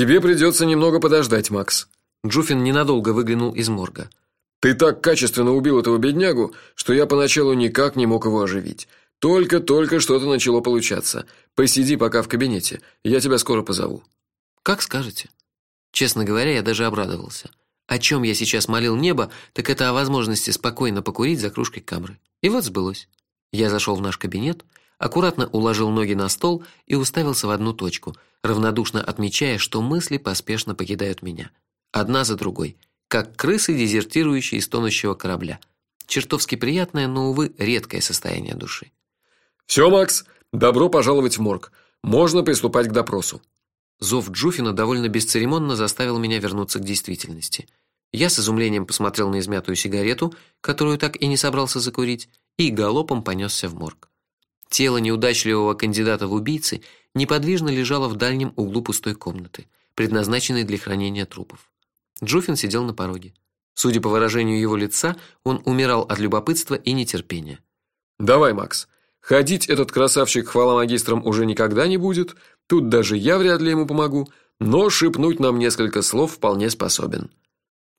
Тебе придется немного подождать, Макс. Джуфин ненадолго выглянул из морга. Ты так качественно убил этого беднягу, что я поначалу никак не мог его оживить. Только-только что-то начало получаться. Посиди пока в кабинете. Я тебя скоро позову. Как скажете. Честно говоря, я даже обрадовался. О чем я сейчас молил небо, так это о возможности спокойно покурить за кружкой камры. И вот сбылось. Я зашел в наш кабинет, аккуратно уложил ноги на стол и уставился в одну точку, равнодушно отмечая, что мысли поспешно покидают меня, одна за другой, как крысы, дезертирующие из тонущего корабля. Чертовски приятное, но увы, редкое состояние души. Все, Макс, добро пожаловать в морг. Можно приступать к допросу. Зов Джуфина довольно бесцеремонно заставил меня вернуться к действительности. Я с изумлением посмотрел на измятую сигарету, которую так и не собрался закурить, и галопом понесся в морг. Тело неудачливого кандидата в убийцы неподвижно лежало в дальнем углу пустой комнаты, предназначенной для хранения трупов. Джуфин сидел на пороге. Судя по выражению его лица, он умирал от любопытства и нетерпения. Давай, Макс. Ходить этот красавчик хвала магистрам уже никогда не будет. Тут даже я вряд ли ему помогу, но шипнуть нам несколько слов вполне способен.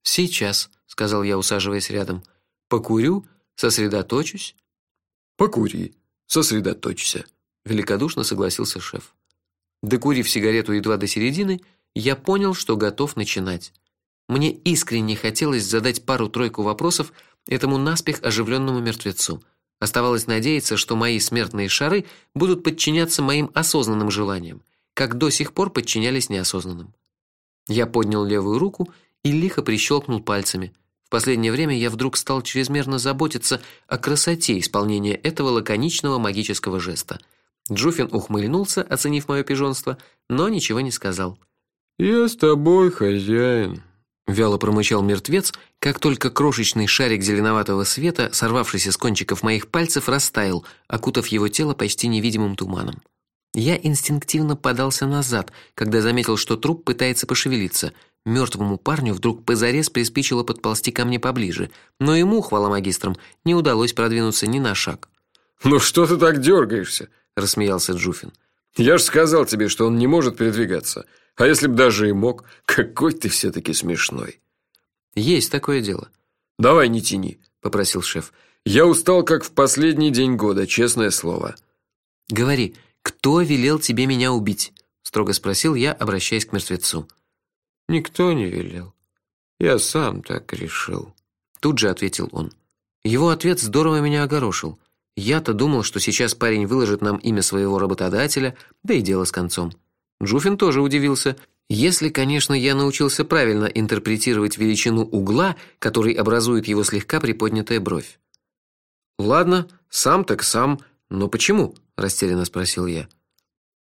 Сейчас, сказал я, усаживаясь рядом. Покурю, сосредоточусь. Покури, сосредоточься, великодушно согласился шеф. Докурив сигарету едва до середины, я понял, что готов начинать. Мне искренне хотелось задать пару-тройку вопросов этому наспех оживленному мертвецу. Оставалось надеяться, что мои смертные шары будут подчиняться моим осознанным желаниям, как до сих пор подчинялись неосознанным. Я поднял левую руку и лихо прищелкнул пальцами. Последнее время я вдруг стал чрезмерно заботиться о красоте исполнения этого лаконичного магического жеста. Джуфин ухмыльнулся, оценив мое пижонство, но ничего не сказал. Я с тобой, хозяин, вяло промычал мертвец, как только крошечный шарик зеленоватого света, сорвавшийся с кончиков моих пальцев, растаял, окутав его тело почти невидимым туманом. Я инстинктивно подался назад, когда заметил, что труп пытается пошевелиться. Мертвому парню вдруг позарез приспичило подползти ко мне поближе, но ему, хвала магистрам, не удалось продвинуться ни на шаг. "Ну что ты так дергаешься?» – рассмеялся Джуфин. "Я ж сказал тебе, что он не может передвигаться. А если б даже и мог, какой ты все таки смешной". Есть такое дело. Давай не тяни, попросил шеф. Я устал как в последний день года, честное слово. Говори, кто велел тебе меня убить? строго спросил я, обращаясь к мертвецу. Никто не велел. Я сам так решил, тут же ответил он. Его ответ здорово меня огорошил. Я-то думал, что сейчас парень выложит нам имя своего работодателя, да и дело с концом. Джуфин тоже удивился. Если, конечно, я научился правильно интерпретировать величину угла, который образует его слегка приподнятая бровь. Ладно, сам так сам, но почему? растерянно спросил я.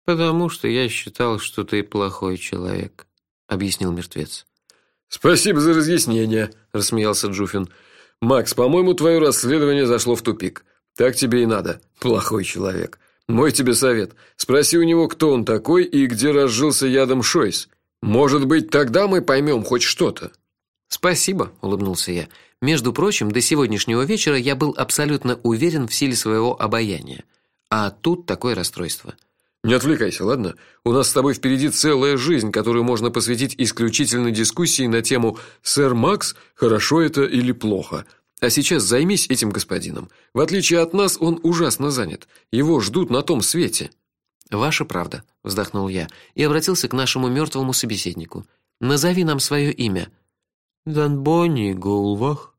Потому что я считал, что ты плохой человек, объяснил мертвец. Спасибо за разъяснение, рассмеялся Джуфин. Макс, по-моему, твое расследование зашло в тупик. Так тебе и надо, плохой человек. Мой тебе совет: спроси у него, кто он такой и где разжился ядом Шойс. Может быть, тогда мы поймем хоть что-то. Спасибо, улыбнулся я. Между прочим, до сегодняшнего вечера я был абсолютно уверен в силе своего обаяния. А тут такое расстройство. Не отвлекайся, ладно? У нас с тобой впереди целая жизнь, которую можно посвятить исключительно дискуссии на тему «Сэр Макс, хорошо это или плохо?». А сейчас займись этим господином. В отличие от нас, он ужасно занят. Его ждут на том свете. Ваша правда, вздохнул я и обратился к нашему мертвому собеседнику. Назови нам свое имя. Данбони Гулвах.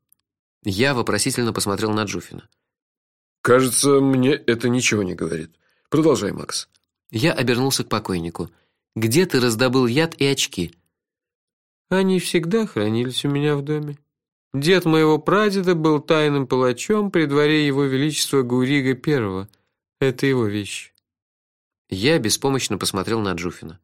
Я вопросительно посмотрел на Джуфина. Кажется, мне это ничего не говорит. Продолжай, Макс. Я обернулся к покойнику. Где ты раздобыл яд и очки? Они всегда хранились у меня в доме. Дед моего прадеда был тайным палачом при дворе его величества Гурига I. Это его вещь. Я беспомощно посмотрел на Джуфина.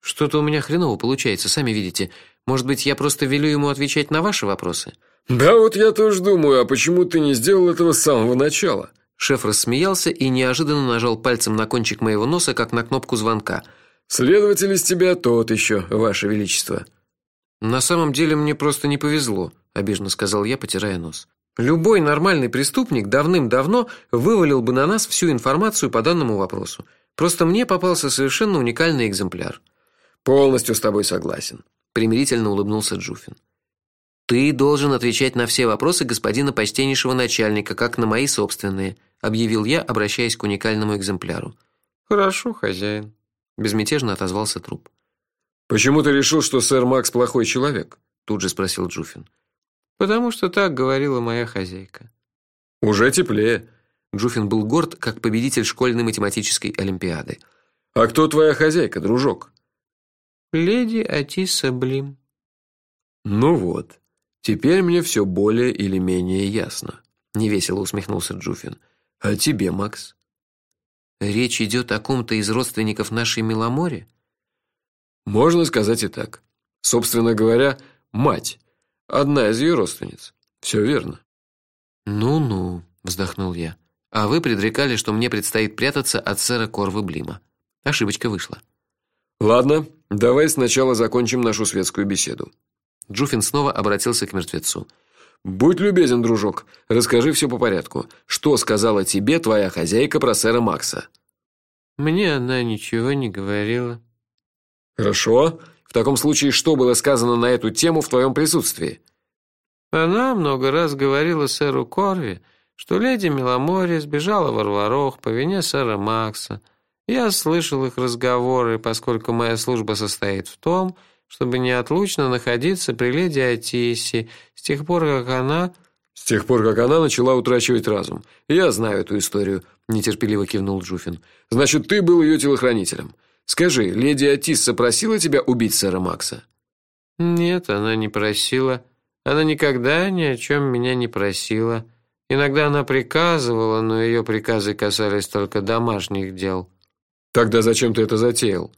Что-то у меня хреново получается, сами видите. Может быть, я просто велю ему отвечать на ваши вопросы? Да вот я тоже думаю, а почему ты не сделал этого с самого начала? Шеф рассмеялся и неожиданно нажал пальцем на кончик моего носа, как на кнопку звонка. Следователь из тебя тот еще, ваше величество. На самом деле мне просто не повезло обиженно сказал я, потирая нос. Любой нормальный преступник давным-давно вывалил бы на нас всю информацию по данному вопросу. Просто мне попался совершенно уникальный экземпляр. Полностью с тобой согласен, примирительно улыбнулся Джуфин. Ты должен отвечать на все вопросы господина почтеннейшего начальника, как на мои собственные, объявил я, обращаясь к уникальному экземпляру. Хорошо, хозяин, безмятежно отозвался труп. Почему ты решил, что сэр Макс плохой человек? тут же спросил Джуфин. Потому что так говорила моя хозяйка. Уже теплее. Джуфин был горд, как победитель школьной математической олимпиады. А кто твоя хозяйка, дружок? Леди Атиса Блим. Ну вот. Теперь мне все более или менее ясно, невесело усмехнулся Джуфин. А тебе, Макс? Речь идет о ком-то из родственников нашей Миломоре? Можно сказать и так. Собственно говоря, мать, одна из ее родственниц. Все верно. Ну-ну, вздохнул я. А вы предрекали, что мне предстоит прятаться от сэра Корвы Блима. Ошибочка вышла. Ладно, давай сначала закончим нашу светскую беседу. Джуфин снова обратился к мертвецу. Будь любезен, дружок, расскажи все по порядку. Что сказала тебе твоя хозяйка про сэра Макса? Мне она ничего не говорила. Хорошо. В таком случае, что было сказано на эту тему в твоем присутствии? Она много раз говорила сэру Корви, что леди Миломори сбежала в Варварох по вине сэра Макса. Я слышал их разговоры, поскольку моя служба состоит в том, чтобы неотлучно находиться при леди Атисе с тех пор, как она с тех пор, как она начала утрачивать разум. Я знаю эту историю, нетерпеливо кивнул Джуфин. Значит, ты был ее телохранителем. Скажи, леди Атисса просила тебя убить сэра Макса? Нет, она не просила. Она никогда ни о чем меня не просила. Иногда она приказывала, но ее приказы касались только домашних дел. Тогда зачем ты это затеял?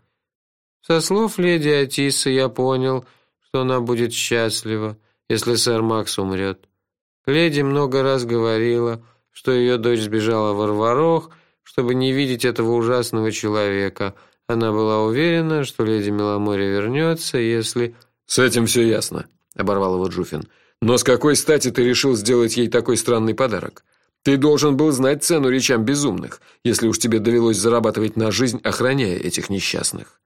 Со слов леди Атисы я понял, что она будет счастлива, если сэр Макс умрет. Леди много раз говорила, что ее дочь сбежала в Арварох, чтобы не видеть этого ужасного человека. Она была уверена, что леди Меломори вернется, если С этим все ясно, оборвал его Джуфин. Но с какой стати ты решил сделать ей такой странный подарок? Ты должен был знать цену речам безумных, если уж тебе довелось зарабатывать на жизнь, охраняя этих несчастных.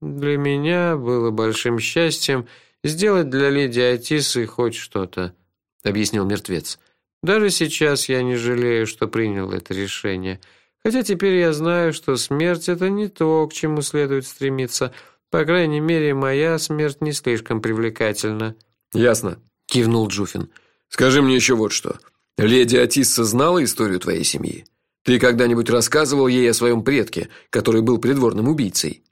Для меня было большим счастьем сделать для леди Атисы хоть что-то, объяснил мертвец. Даже сейчас я не жалею, что принял это решение. Хотя теперь я знаю, что смерть это не то, к чему следует стремиться. По крайней мере, моя смерть не слишком привлекательна. Ясно, кивнул Джуфин. Скажи мне еще вот что. Леди Атисса знала историю твоей семьи? Ты когда-нибудь рассказывал ей о своем предке, который был придворным убийцей?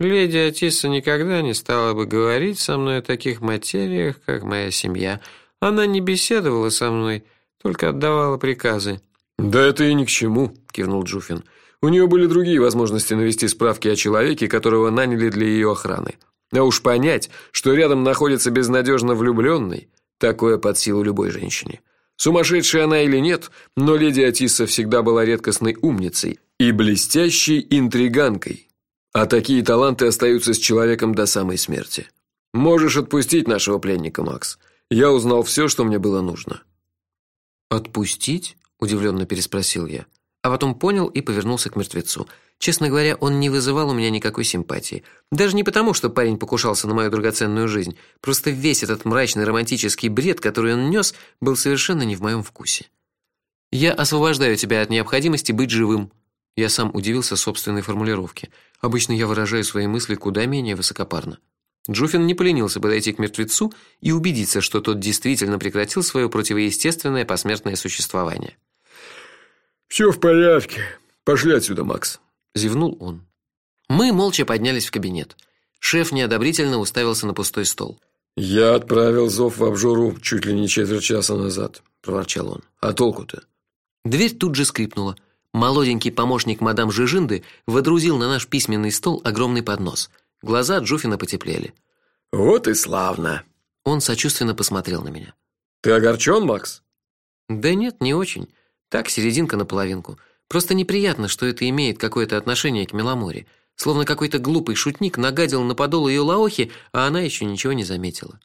Леди Атисса никогда не стала бы говорить со мной о таких материях, как моя семья. Она не беседовала со мной, только отдавала приказы. Да это и ни к чему, кивнул Джуфин. У нее были другие возможности навести справки о человеке, которого наняли для ее охраны. А уж понять, что рядом находится безнадежно влюбленный, такое под силу любой женщине. Сумасшедшая она или нет, но леди Атисса всегда была редкостной умницей и блестящей интриганкой. А такие таланты остаются с человеком до самой смерти. Можешь отпустить нашего пленника, Макс. Я узнал все, что мне было нужно. Отпустить? удивленно переспросил я, а потом понял и повернулся к мертвецу. Честно говоря, он не вызывал у меня никакой симпатии. Даже не потому, что парень покушался на мою драгоценную жизнь, просто весь этот мрачный романтический бред, который он нес, был совершенно не в моем вкусе. Я освобождаю тебя от необходимости быть живым. Я сам удивился собственной формулировке. Обычно я выражаю свои мысли куда менее высокопарно. Джуфин не поленился подойти к мертвецу и убедиться, что тот действительно прекратил свое противоестественное посмертное существование. «Все в порядке. Пошли отсюда, Макс, зевнул он. Мы молча поднялись в кабинет. Шеф неодобрительно уставился на пустой стол. Я отправил зов в обжору чуть ли не четверть часа назад, проворчал он. А толку-то? Дверь тут же скрипнула. Молоденький помощник мадам Жижинды водрузил на наш письменный стол огромный поднос. Глаза Джуфина потеплели. Вот и славно. Он сочувственно посмотрел на меня. Ты огорчен, Макс? Да нет, не очень. Так, серединка на половинку. Просто неприятно, что это имеет какое-то отношение к Меломоре. Словно какой-то глупый шутник нагадил на подол ее лаохи, а она еще ничего не заметила.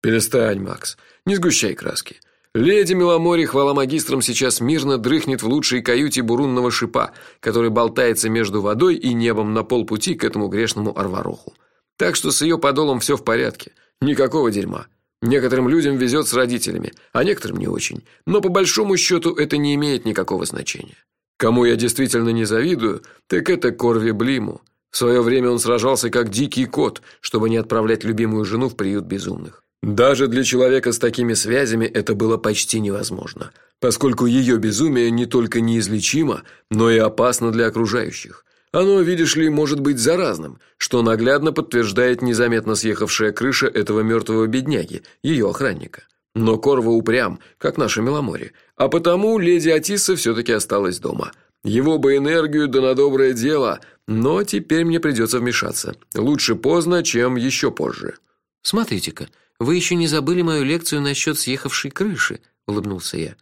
Перестань, Макс. Не сгущай краски. Леди Миломори, хвала магистрам, сейчас мирно дрыхнет в лучшей каюте бурунного шипа, который болтается между водой и небом на полпути к этому грешному Арвароху. Так что с ее подолом все в порядке. Никакого дерьма. Некоторым людям везет с родителями, а некоторым не очень. Но по большому счету это не имеет никакого значения. Кому я действительно не завидую, так это Корви Блиму. В свое время он сражался как дикий кот, чтобы не отправлять любимую жену в приют безумных. Даже для человека с такими связями это было почти невозможно, поскольку ее безумие не только неизлечимо, но и опасно для окружающих. Оно, видишь ли, может быть заразным, что наглядно подтверждает незаметно съехавшая крыша этого мертвого бедняги, ее охранника. Но Корва упрям, как наша Меломори, а потому леди Атиса все таки осталась дома. Его бы энергию да на доброе дело, но теперь мне придется вмешаться. Лучше поздно, чем еще позже. Смотрите-ка, вы еще не забыли мою лекцию насчет съехавшей крыши, улыбнулся я.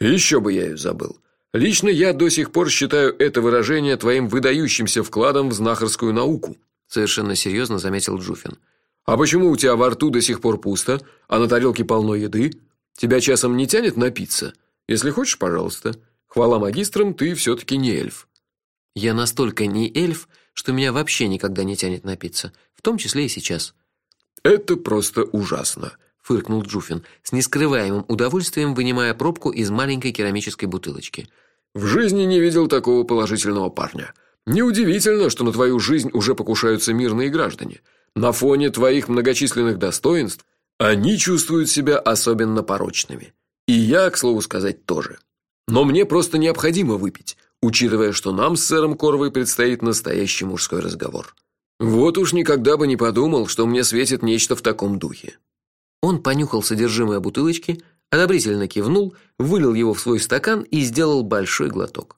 Еще бы я ее забыл. Лично я до сих пор считаю это выражение твоим выдающимся вкладом в знахарскую науку, совершенно серьезно заметил Джуфин. А почему у тебя во рту до сих пор пусто, а на тарелке полно еды? Тебя часом не тянет напиться? Если хочешь, пожалуйста. Хвала магистрам, ты все таки не эльф. Я настолько не эльф, что меня вообще никогда не тянет напиться, в том числе и сейчас. Это просто ужасно, фыркнул Джуфин, с нескрываемым удовольствием вынимая пробку из маленькой керамической бутылочки. В жизни не видел такого положительного парня. Неудивительно, что на твою жизнь уже покушаются мирные граждане. На фоне твоих многочисленных достоинств они чувствуют себя особенно порочными. И я, к слову сказать, тоже. Но мне просто необходимо выпить, учитывая, что нам с сэром Корвой предстоит настоящий мужской разговор. Вот уж никогда бы не подумал, что мне светит нечто в таком духе. Он понюхал содержимое бутылочки, одобрительно кивнул, вылил его в свой стакан и сделал большой глоток.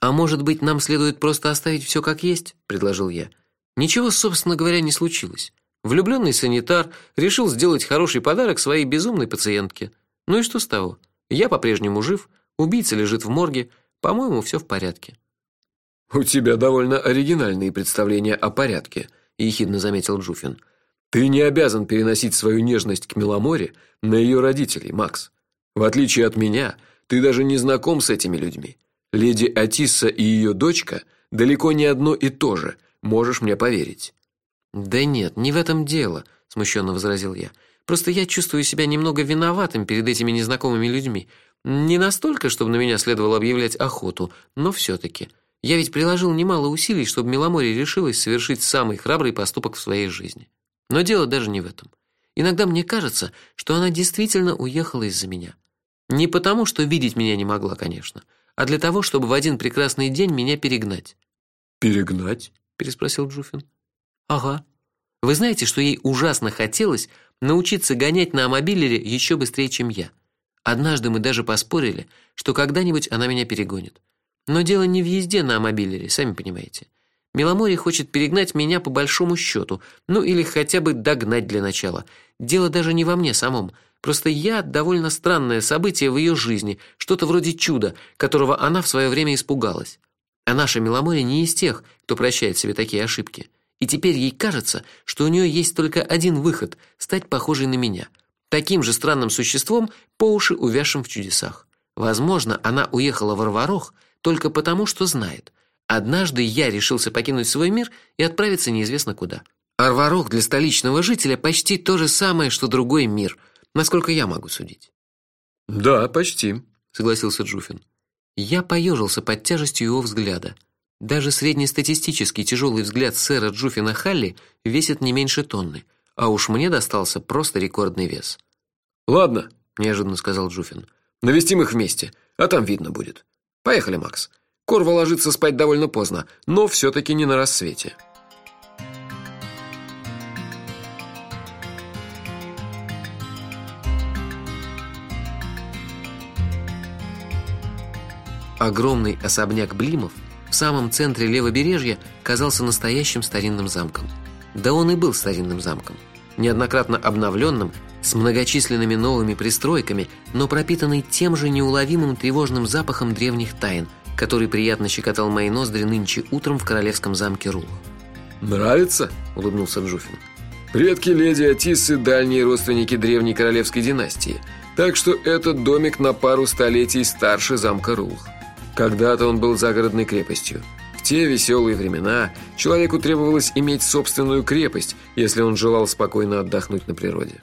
А может быть, нам следует просто оставить все как есть, предложил я. Ничего, собственно говоря, не случилось. Влюбленный санитар решил сделать хороший подарок своей безумной пациентке. Ну и что с того? Я по-прежнему жив, убийца лежит в морге, по-моему, все в порядке. У тебя довольно оригинальные представления о порядке, ехидно заметил Джуфин. Ты не обязан переносить свою нежность к Меломоре на ее родителей, Макс. В отличие от меня, ты даже не знаком с этими людьми. Леди Атисса и ее дочка далеко не одно и то же, можешь мне поверить. Да нет, не в этом дело, смущенно возразил я. Просто я чувствую себя немного виноватым перед этими незнакомыми людьми. Не настолько, чтобы на меня следовало объявлять охоту, но все таки я ведь приложил немало усилий, чтобы Миломори решилась совершить самый храбрый поступок в своей жизни. Но дело даже не в этом. Иногда мне кажется, что она действительно уехала из-за меня. Не потому, что видеть меня не могла, конечно, а для того, чтобы в один прекрасный день меня перегнать. Перегнать? переспросил Джуфин. Ага. Вы знаете, что ей ужасно хотелось научиться гонять на мобилере еще быстрее, чем я. Однажды мы даже поспорили, что когда-нибудь она меня перегонит. Но дело не в езде на мобилере, сами понимаете. Миломори хочет перегнать меня по большому счету, ну или хотя бы догнать для начала. Дело даже не во мне самом. Просто я довольно странное событие в ее жизни, что-то вроде чуда, которого она в свое время испугалась. А наша Миломори не из тех, кто прощает себе такие ошибки. И теперь ей кажется, что у нее есть только один выход стать похожей на меня, таким же странным существом, по уши увязшим в чудесах. Возможно, она уехала в Арварох только потому, что знает. Однажды я решился покинуть свой мир и отправиться неизвестно куда. Арварох для столичного жителя почти то же самое, что другой мир, насколько я могу судить. Да, почти, согласился Джуфин. Я поежился под тяжестью его взгляда. Даже среднестатистический тяжелый взгляд сэра Джуфина Халли весит не меньше тонны, а уж мне достался просто рекордный вес. Ладно, неожиданно сказал Джуфин. Навестим их вместе, а там видно будет. Поехали, Макс. Корва ложится спать довольно поздно, но все таки не на рассвете. Огромный особняк Блимов в самом центре левобережья казался настоящим старинным замком. Да он и был старинным замком, неоднократно обновленным, с многочисленными новыми пристройками, но пропитанный тем же неуловимым тревожным запахом древних тайн, который приятно щекотал мои ноздри нынче утром в королевском замке Рул. «Нравится?» – улыбнулся Джуфин. «Предки леди Атиссы – дальние родственники древней королевской династии, так что этот домик на пару столетий старше замка Рул. Когда-то он был загородной крепостью. В те веселые времена человеку требовалось иметь собственную крепость, если он желал спокойно отдохнуть на природе.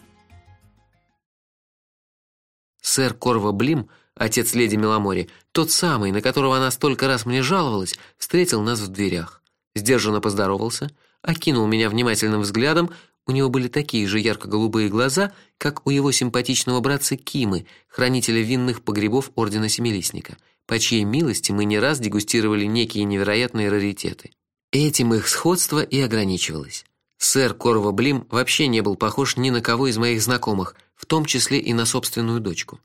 Сэр Корва Блим, отец леди Меломори, тот самый, на которого она столько раз мне жаловалась, встретил нас в дверях. Сдержанно поздоровался, окинул меня внимательным взглядом. У него были такие же ярко-голубые глаза, как у его симпатичного братца Кимы, хранителя винных погребов ордена Семилистника по чьей милости мы не раз дегустировали некие невероятные раритеты. Этим их сходство и ограничивалось. Сэр Корва Блим вообще не был похож ни на кого из моих знакомых, в том числе и на собственную дочку.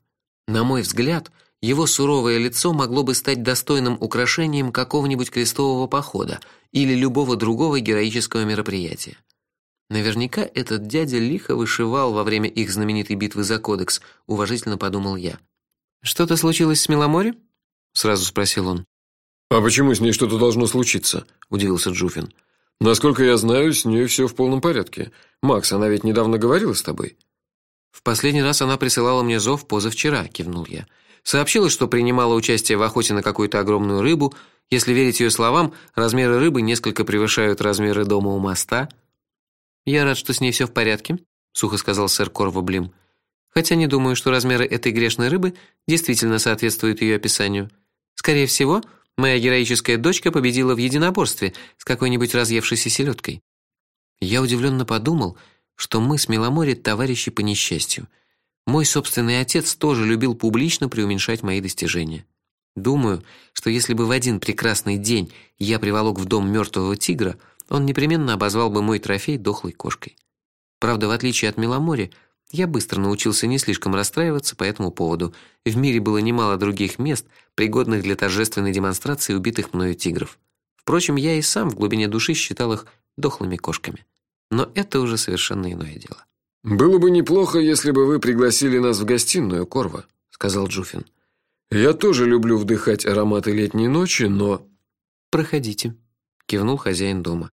На мой взгляд, его суровое лицо могло бы стать достойным украшением какого-нибудь крестового похода или любого другого героического мероприятия. Наверняка этот дядя лихо вышивал во время их знаменитой битвы за кодекс, уважительно подумал я. Что-то случилось с Миломори? сразу спросил он. А почему с ней что-то должно случиться? удивился Джуфин. Насколько я знаю, с ней все в полном порядке. Макс, она ведь недавно говорила с тобой. В последний раз она присылала мне зов позавчера, кивнул я. Сообщила, что принимала участие в охоте на какую-то огромную рыбу. Если верить ее словам, размеры рыбы несколько превышают размеры дома у моста. Я рад, что с ней все в порядке, сухо сказал сэр Корво Блим. Хотя не думаю, что размеры этой грешной рыбы действительно соответствуют ее описанию. Скорее всего, моя героическая дочка победила в единоборстве с какой-нибудь разъевшейся селедкой. Я удивленно подумал, что мы с Миломори товарищи по несчастью. Мой собственный отец тоже любил публично преуменьшать мои достижения. Думаю, что если бы в один прекрасный день я приволок в дом мертвого тигра, он непременно обозвал бы мой трофей дохлой кошкой. Правда, в отличие от Миломори, я быстро научился не слишком расстраиваться по этому поводу. В мире было немало других мест, пригодных для торжественной демонстрации убитых мною тигров. Впрочем, я и сам в глубине души считал их дохлыми кошками. Но это уже совершенно иное дело. Было бы неплохо, если бы вы пригласили нас в гостиную, Корва, сказал Джуфин. Я тоже люблю вдыхать ароматы летней ночи, но Проходите, кивнул хозяин дома.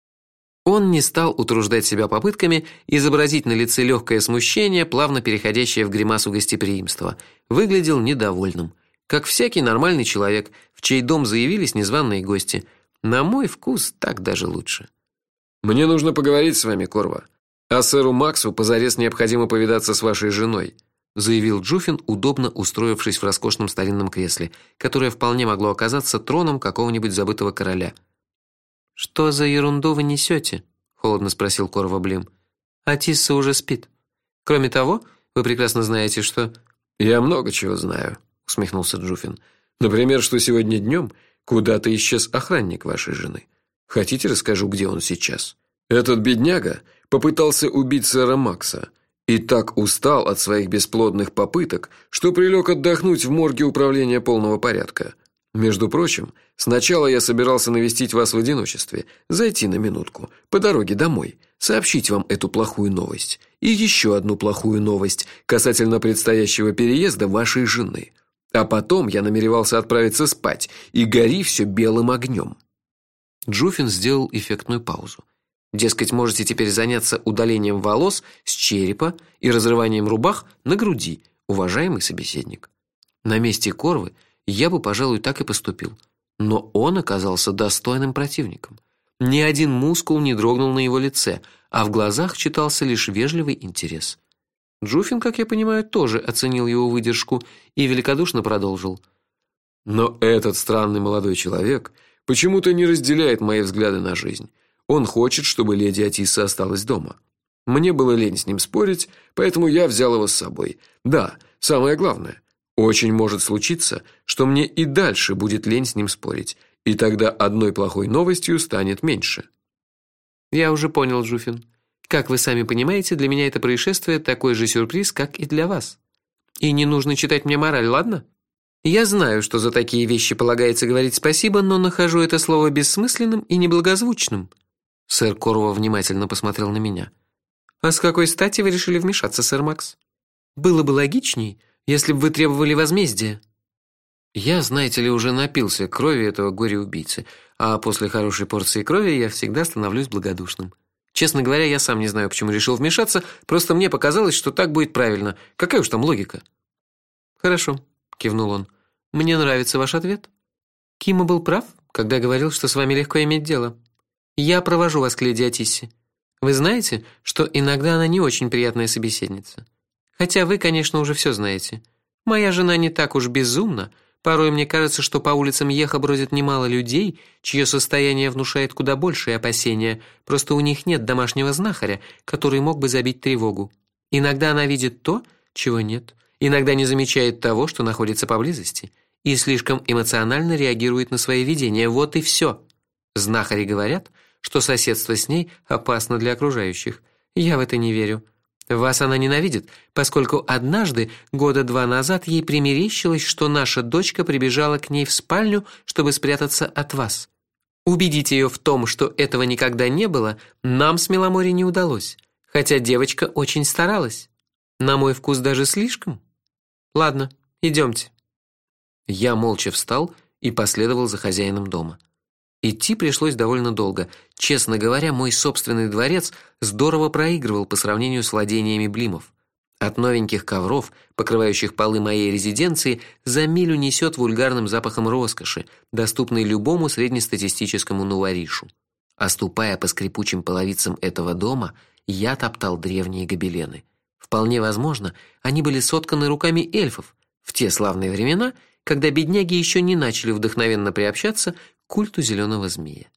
Он не стал утруждать себя попытками изобразить на лице легкое смущение, плавно переходящее в гримасу гостеприимства. Выглядел недовольным, как всякий нормальный человек, в чей дом заявились незваные гости. На мой вкус так даже лучше. Мне нужно поговорить с вами, Корва. А сэру Максу позарез необходимо повидаться с вашей женой, заявил Джуфин, удобно устроившись в роскошном старинном кресле, которое вполне могло оказаться троном какого-нибудь забытого короля. Что за ерунду вы несете? холодно спросил Корва Блим. Атисса уже спит. Кроме того, вы прекрасно знаете, что Я много чего знаю, усмехнулся Джуфин. Например, что сегодня днем куда-то исчез охранник вашей жены. Хотите, расскажу, где он сейчас? Этот бедняга попытался убить сэра Макса и так устал от своих бесплодных попыток, что прилег отдохнуть в морге управления полного порядка. Между прочим, сначала я собирался навестить вас в одиночестве, зайти на минутку по дороге домой, сообщить вам эту плохую новость и еще одну плохую новость касательно предстоящего переезда вашей жены. А потом я намеревался отправиться спать, и гори все белым огнем. Джуфин сделал эффектную паузу. Дескать, можете теперь заняться удалением волос с черепа и разрыванием рубах на груди, уважаемый собеседник. На месте Корвы я бы, пожалуй, так и поступил. Но он оказался достойным противником. Ни один мускул не дрогнул на его лице, а в глазах читался лишь вежливый интерес. Джуфин, как я понимаю, тоже оценил его выдержку и великодушно продолжил: "Но этот странный молодой человек почему-то не разделяет мои взгляды на жизнь. Он хочет, чтобы леди Атиса осталась дома. Мне было лень с ним спорить, поэтому я взял его с собой. Да, самое главное, очень может случиться, что мне и дальше будет лень с ним спорить, и тогда одной плохой новостью станет меньше. Я уже понял, Жуфин. Как вы сами понимаете, для меня это происшествие такой же сюрприз, как и для вас. И не нужно читать мне мораль, ладно? Я знаю, что за такие вещи полагается говорить спасибо, но нахожу это слово бессмысленным и неблагозвучным. Сэр Корво внимательно посмотрел на меня. А с какой стати вы решили вмешаться, сэр Макс? Было бы логичней, если бы вы требовали возмездия. Я, знаете ли, уже напился крови этого горе-убийцы, а после хорошей порции крови я всегда становлюсь благодушным. Честно говоря, я сам не знаю, почему решил вмешаться, просто мне показалось, что так будет правильно. Какая уж там логика? Хорошо, кивнул он. Мне нравится ваш ответ. Кима был прав, когда говорил, что с вами легко иметь дело. Я провожу вас к леди Атиссе. Вы знаете, что иногда она не очень приятная собеседница. Хотя вы, конечно, уже все знаете. Моя жена не так уж безумна. Порой мне кажется, что по улицам Еха бродит немало людей, чье состояние внушает куда большие опасения. Просто у них нет домашнего знахаря, который мог бы забить тревогу. Иногда она видит то, чего нет. Иногда не замечает того, что находится поблизости, и слишком эмоционально реагирует на свои видения. Вот и все. Знахари говорят, что соседство с ней опасно для окружающих. Я в это не верю. Вас она ненавидит, поскольку однажды, года два назад, ей примерещилось, что наша дочка прибежала к ней в спальню, чтобы спрятаться от вас. Убедить ее в том, что этого никогда не было, нам с Меломори не удалось, хотя девочка очень старалась. На мой вкус даже слишком. Ладно, идемте. Я молча встал и последовал за хозяином дома. Идти пришлось довольно долго. Честно говоря, мой собственный дворец здорово проигрывал по сравнению с владениями Блимов. От новеньких ковров, покрывающих полы моей резиденции, за милю несет вульгарным запахом роскоши, доступной любому среднестатистическому нуаришу. А ступая по скрипучим половицам этого дома, я топтал древние гобелены. Вполне возможно, они были сотканы руками эльфов в те славные времена, когда бедняги еще не начали вдохновенно приобщаться к культу зеленого змея.